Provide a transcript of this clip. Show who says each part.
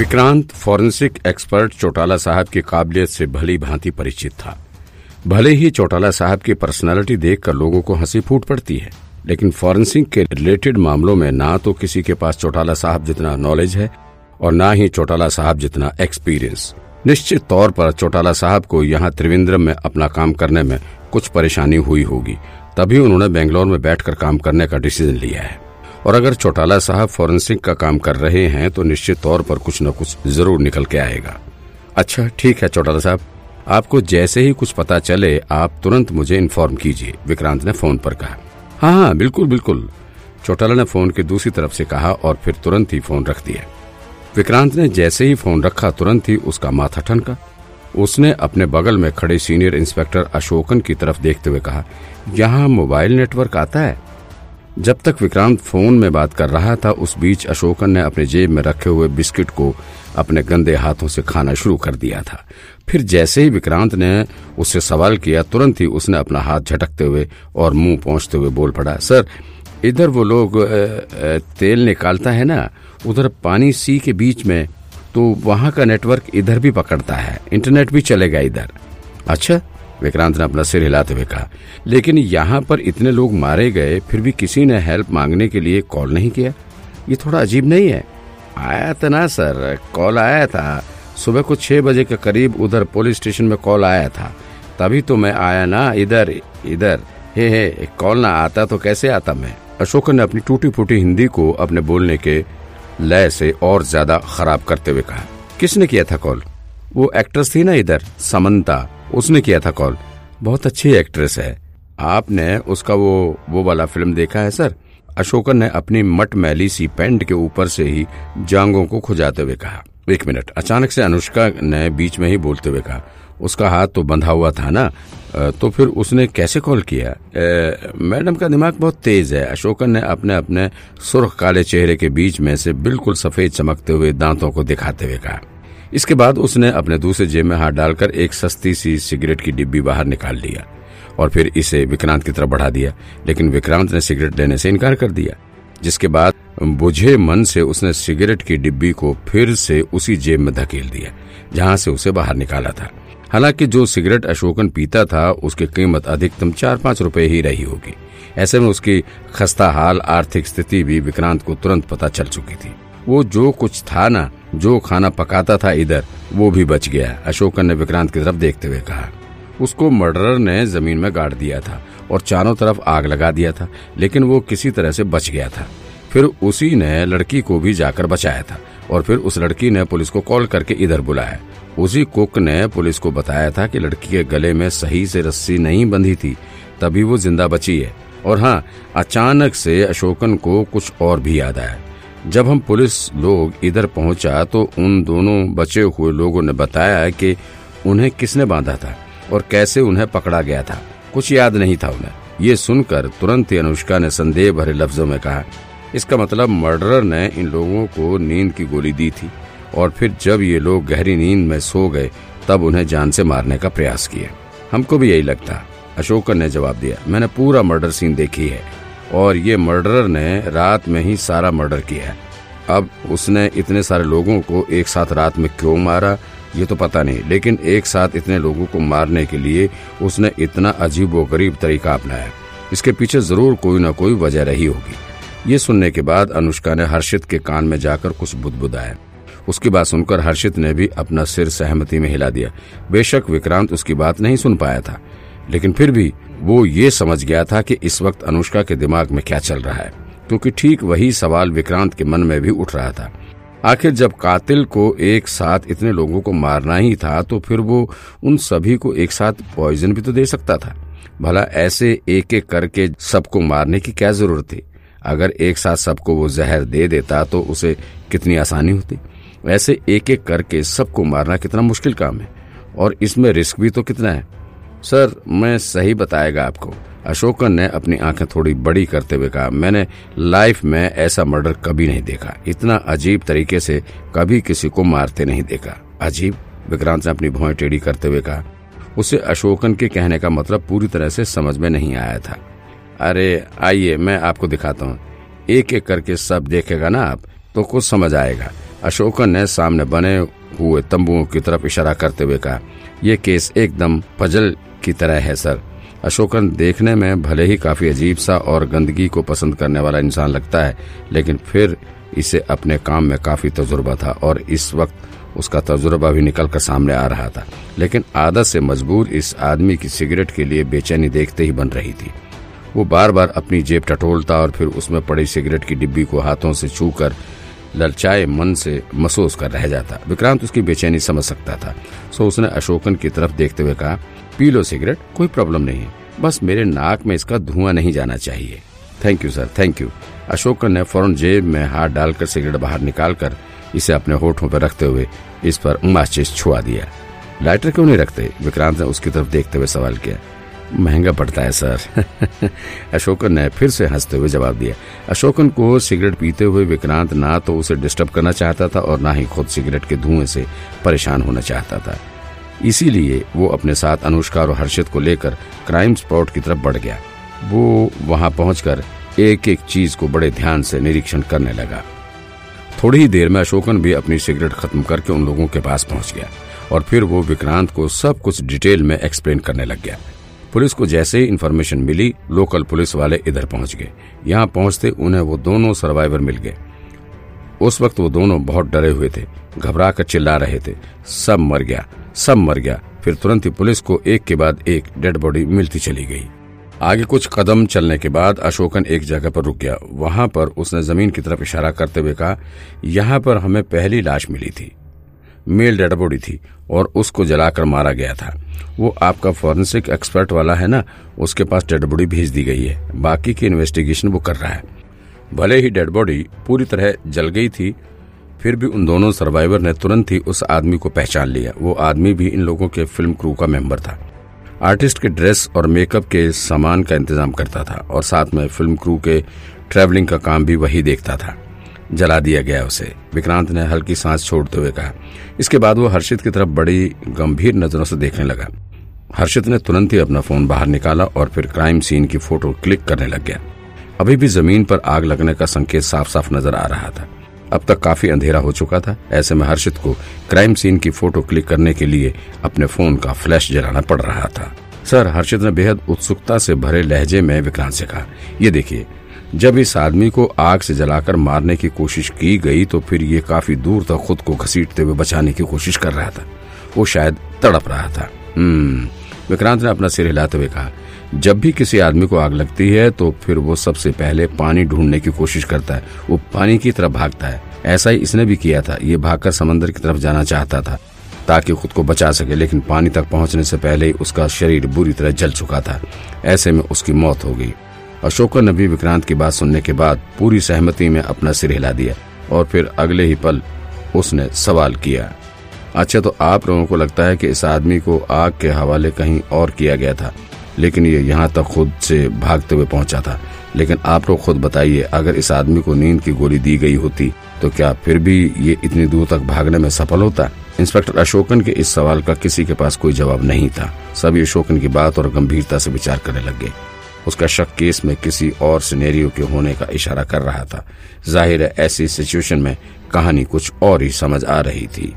Speaker 1: Vikrant forensic expert Chautala साहब की काबिलियत से भली भांति परिचित था। भले ही चौटाला साहब की पर्सनालिटी देखकर लोगों को हँसी फूट पड़ती है, लेकिन फॉरेंसिक के रिलेटेड मामलों में ना तो किसी के पास चौटाला साहब जितना नॉलेज है और ना ही चौटाला साहब जितना एक्सपीरियंस। निश्चित तौर पर चौटाला साहब को यहाँ त्रिवेंद्रम में अपना काम करने में कुछ परेशानी हुई होगी, तभी उन्होंने बेंगलोर में बैठकर काम करने का डिसीज़न लिया है। और अगर चौटाला साहब फॉरेंसिक का काम कर रहे हैं तो निश्चित तौर पर कुछ न कुछ ज़रूर निकल के आएगा। अच्छा ठीक है चौटाला साहब। आपको जैसे ही कुछ पता चले, आप तुरंत मुझे इन्फॉर्म कीजिए, विक्रांत ने फ़ोन पर कहा। हाँ हाँ बिल्कुल बिल्कुल। चौटाला ने फ़ोन की दूसरी तरफ़ से कहा और फिर तुरंत ही फ़ोन रख दिया। विक्रांत ने जैसे ही फ़ोन रखा, तुरंत ही उसका माथा ठनका। उसने अपने बगल में खड़े सीनियर इंस्पेक्टर अशोकन की तरफ़ देखते हुए कहा, यहाँ मोबाइल नेटवर्क आता है? जब तक विक्रांत फ़ोन में बात कर रहा था, उस बीच अशोकन ने अपने जेब में रखे हुए बिस्किट को अपने गंदे हाथों से खाना शुरू कर दिया था। फिर जैसे ही विक्रांत ने उससे सवाल किया, तुरंत ही उसने अपना हाथ झटकते हुए और मुँह पहुँचते हुए बोल पड़ा, सर, इधर वो लोग तेल निकालता है ना, उधर पानी सी के बीच में तो वहाँ का नेटवर्क इधर भी पकड़ता है, इंटरनेट भी चलेगा इधर। अच्छा विक्रांत ने अपना सिर हिलाते हुए कहा, लेकिन यहाँ पर इतने लोग मारे गए, फिर भी किसी ने हेल्प मांगने के लिए कॉल नहीं किया? ये थोड़ा अजीब नहीं है? आया था ना, सर, कॉल आया था। सुबह को छह बजे के करीब उधर पुलिस स्टेशन में कॉल आया था। तभी तो मैं आया ना, इधर इधर। हे हे कॉल ना आता तो कैसे आता मैं? अशोक ने अपनी टूटी फूटी हिंदी को अपने बोलने के लय से और ज़्यादा खराब करते हुए कहा, किसने किया था कॉल? वो एक्ट्रेस थी ना इधर, समंता। उसने किया था कॉल। बहुत अच्छी एक्ट्रेस है। आपने उसका वो वो वाला फ़िल्म देखा है सर? अशोकन ने अपनी मट मैली सी पैंट के ऊपर से ही जांगों को खुजाते हुए कहा। एक मिनट। अचानक से अनुष्का ने बीच में ही बोलते हुए कहा उसका हाथ तो बंधा हुआ था ना? तो फिर उसने कैसे कॉल किया? "अ, मैडम का दिमाग बहुत तेज है। अशोकन ने अपने अपने सुर्ख काले चेहरे के बीच में से बिल्कुल सफ़ेद चमकते हुए दांतों को दिखाते हुए कहा। इसके बाद उसने अपने दूसरे जेब में हाथ डालकर एक सस्ती सी सिगरेट की डिब्बी बाहर निकाल लिया और फिर इसे विक्रांत की तरफ़ बढ़ा दिया, लेकिन विक्रांत ने सिगरेट लेने से इनकार कर दिया, जिसके बाद बुझे मन से उसने सिगरेट की डिब्बी को फिर से उसी जेब में धकेल दिया, जहाँ से उसे बाहर निकाला था। हालाँकि जो सिगरेट अशोकन पीता था, उसकी कीमत अधिकतम चार पाँच रुपए ही रही होगी। ऐसे में उसकी खस्ता हाल आर्थिक स्थिति भी विक्रांत को तुरंत पता चल चुकी थी। वो जो कुछ था ना जो खाना पकाता था इधर, वो भी बच गया, अशोकन ने विक्रांत की तरफ़ देखते हुए कहा। उसको मर्डरर ने ज़मीन में गाड़ दिया था और चारों तरफ़ आग लगा दिया था, लेकिन वो किसी तरह से बच गया था। फिर उसी ने लड़की को भी जाकर बचाया था और फिर उस लड़की ने पुलिस को कॉल करके इधर बुलाया। उसी कुक ने पुलिस को बताया था कि लड़की के गले में सही से रस्सी नहीं बंधी थी, तभी वो ज़िंदा बची है। और हाँ अचानक से अशोकन को कुछ और भी याद आया। जब हम पुलिस लोग इधर पहुँचा तो उन दोनों बचे हुए लोगों ने बताया कि उन्हें किसने बांधा था और कैसे उन्हें पकड़ा गया था। कुछ याद नहीं था उन्हें। ये सुनकर तुरंत ही अनुष्का ने संदेह भरे लफ्जों में कहा, इसका मतलब मर्डरर ने इन लोगों को नींद की गोली दी थी और फिर जब ये लोग गहरी नींद में सो गए, तब उन्हें जान से मारने का प्रयास किया। हमको भी यही लगता। अशोकन ने जवाब दिया, मैंने पूरा मर्डर सीन देखी है। और ये मर्डरर ने रात में ही सारा मर्डर किया है। अब उसने इतने सारे लोगों को एक साथ रात में क्यों मारा, ये तो पता नहीं। लेकिन एक साथ इतने लोगों को मारने के लिए उसने इतना अजीब व गरीब तरीका अपनाया इसके पीछे ज़रूर कोई ना कोई वजह रही होगी। ये सुनने के बाद अनुष्का ने हर्षित के कान में जाकर कुछ बुदबुदाया। उसकी बात सुनकर हर्षित ने भी अपना सिर सहमति में हिला दिया। बेशक विक्रांत उसकी बात नहीं सुन पाया था। लेकिन फिर भी वो ये समझ गया था कि इस वक्त अनुष्का के दिमाग में क्या चल रहा है, क्योंकि ठीक वही सवाल विक्रांत के मन में भी उठ रहा था। आखिर जब कातिल को एक साथ इतने लोगों को मारना ही था तो फिर वो उन सभी को एक साथ पॉइजन भी तो दे सकता था। भला ऐसे एक एक करके सबको मारने की क्या ज़रूरत थी? अगर एक साथ सबको वो जहर दे देता तो उसे कितनी आसानी होती? ऐसे एक एक करके सबको मारना कितना मुश्किल काम है, और इसमें रिस्क भी तो कितना है। सर, मैं सही बताएगा आपको। अशोकन ने अपनी आँखें थोड़ी बड़ी करते हुए कहा, मैंने लाइफ में ऐसा मर्डर कभी नहीं देखा। इतना अजीब तरीके से कभी किसी को मारते नहीं देखा। अजीब? विक्रांत ने अपनी भौएँ टेढ़ी करते हुए कहा। उसे अशोकन के कहने का मतलब पूरी तरह से समझ में नहीं आया था। अरे, आइए, मैं आपको दिखाता हूँ। एक एक करके सब देखेगा ना आप तो कुछ समझ आएगा। अशोकन ने सामने बने हुए तंबुओं की तरफ़ इशारा करते हुए कहा यह केस एकदम पजल की तरह है, सर। अशोकन, देखने में भले ही काफ़ी अजीब सा और गंदगी को पसंद करने वाला इंसान लगता है, लेकिन फिर इसे अपने काम में काफ़ी तजुर्बा था और इस वक्त उसका तजुर्बा भी निकल कर सामने आ रहा था। लेकिन आदत से मजबूर इस आदमी की सिगरेट के लिए बेचैनी देखते ही बन रही थी। वो बार बार अपनी जेब टटोलता और फिर उसमें पड़ी सिगरेट की डिब्बी को हाथों से छूकर ललचाए मन से महसूस कर रह जाता। विक्रांत उसकी बेचैनी समझ सकता था। सो उसने अशोकन की तरफ़ देखते हुए कहा पी लो सिगरेट, कोई प्रॉब्लम नहीं। बस मेरे नाक में इसका धुआँ नहीं जाना चाहिए। Thank you sir thank you Ashokan ने फ़ौरन जेब में हाथ डालकर सिगरेट बाहर निकालकर इसे अपने होठों पर रखते हुए इस पर माचिस छुआ दिया। लाइटर क्यों नहीं रखते? विक्रांत ने उसकी तरफ़ देखते हुए सवाल किया। महँगा पड़ता है, सर। अशोकन ने फिर से हँसते हुए जवाब दिया। अशोकन को सिगरेट पीते हुए विक्रांत ना तो उसे डिस्टर्ब करना चाहता था और ना ही खुद सिगरेट के धुएँ से परेशान होना चाहता था। इसीलिए वो अपने साथ अनुष्का और हर्षित को लेकर क्राइम स्पॉट की तरफ़ बढ़ गया। वो वहाँ पहुंचकर एक एक चीज़ को बड़े ध्यान से निरीक्षण करने लगा। थोड़ी ही देर में अशोकन भी अपनी सिगरेट खत्म करके उन लोगों के पास पहुँच गया और फिर वो विक्रांत को सब कुछ डिटेल में एक्सप्लेन करने लग गया। पुलिस को जैसे ही इन्फॉर्मेशन मिली लोकल पुलिस वाले इधर पहुँच गए। यहाँ पहुँचते उन्हें वो दोनों सर्वाइवर मिल गए। उस वक्त वो दोनों बहुत डरे हुए थे घबरा कर चिल्ला रहे थे। सब मर गया, सब मर गया। फिर तुरंत ही पुलिस को एक के बाद एक डेड बॉडी मिलती चली गई। आगे कुछ कदम चलने के बाद अशोकन एक जगह पर रुक गया। वहाँ पर उसने ज़मीन की तरफ़ इशारा करते हुए कहा, यहाँ पर हमें पहली लाश मिली थी। मेल डेड बॉडी थी और उसको जलाकर मारा गया था। वो आपका फॉरेंसिक एक्सपर्ट वाला है ना, उसके पास डेड बॉडी भेज दी गई है। बाकी की इन्वेस्टिगेशन वो कर रहा है। भले ही डेड बॉडी पूरी तरह जल गई थी, फिर भी उन दोनों सर्वाइवर ने तुरंत ही उस आदमी को पहचान लिया। वो आदमी भी इन लोगों के फ़िल्म क्रू का मेंबर था। आर्टिस्ट के ड्रेस और मेकअप के सामान का इंतज़ाम करता था और साथ में फ़िल्म क्रू के ट्रेवलिंग का काम भी वही देखता था। जला दिया गया उसे। विक्रांत ने हल्की सांस छोड़ते हुए कहा। इसके बाद वो हर्षित की तरफ़ बड़ी गंभीर नज़रों से देखने लगा। हर्षित ने तुरंत ही अपना फ़ोन बाहर निकाला और फिर क्राइम सीन की फ़ोटो क्लिक करने लग गया। अभी भी ज़मीन पर आग लगने का संकेत साफ़ साफ़ नज़र आ रहा था। अब तक काफ़ी अंधेरा हो चुका था। ऐसे में हर्षित को क्राइम सीन की फ़ोटो क्लिक करने के लिए अपने फ़ोन का फ्लैश जलाना पड़ रहा था। सर, हर्षित ने बेहद उत्सुकता से भरे लहजे में विक्रांत से कहा, ये देखिए जब इस आदमी को आग से जलाकर मारने की कोशिश की गई तो फिर ये काफ़ी दूर तक खुद को घसीटते हुए बचाने की कोशिश कर रहा था। वो शायद तड़प रहा था। हम्म विक्रांत ने अपना सिर हिलाते हुए कहा, जब भी किसी आदमी को आग लगती है तो फिर वो सबसे पहले पानी ढूँढने की कोशिश करता है। वो पानी की तरफ़ भागता है। ऐसा ही इसने भी किया था। ये भागकर समंदर की तरफ़ जाना चाहता था, ताकि खुद को बचा सके, लेकिन पानी तक पहुँचने से पहले ही उसका शरीर बुरी तरह जल चुका था। ऐसे में उसकी मौत हो गई। अशोका ने भी विक्रांत की बात सुनने के बाद पूरी सहमति में अपना सिर हिला दिया और फिर अगले ही पल उसने सवाल किया। अच्छा तो आप लोगों को लगता है कि इस आदमी को आग के हवाले कहीं और किया गया था, लेकिन ये यहाँ तक खुद से भागते हुए पहुँचा था। लेकिन आप लोग खुद बताइए, अगर इस आदमी को नींद की गोली दी गई होती तो क्या फिर भी ये इतनी दूर तक भागने में सफल होता? इंस्पेक्टर अशोकन के इस सवाल का किसी के पास कोई जवाब नहीं था। सभी अशोकन की बात और गंभीरता से विचार करने लग गए। उसका शक केस में किसी और सिनेरियो के होने का इशारा कर रहा था। ज़ाहिर है, ऐसी सिचुएशन में कहानी कुछ और ही समझ आ रही थी।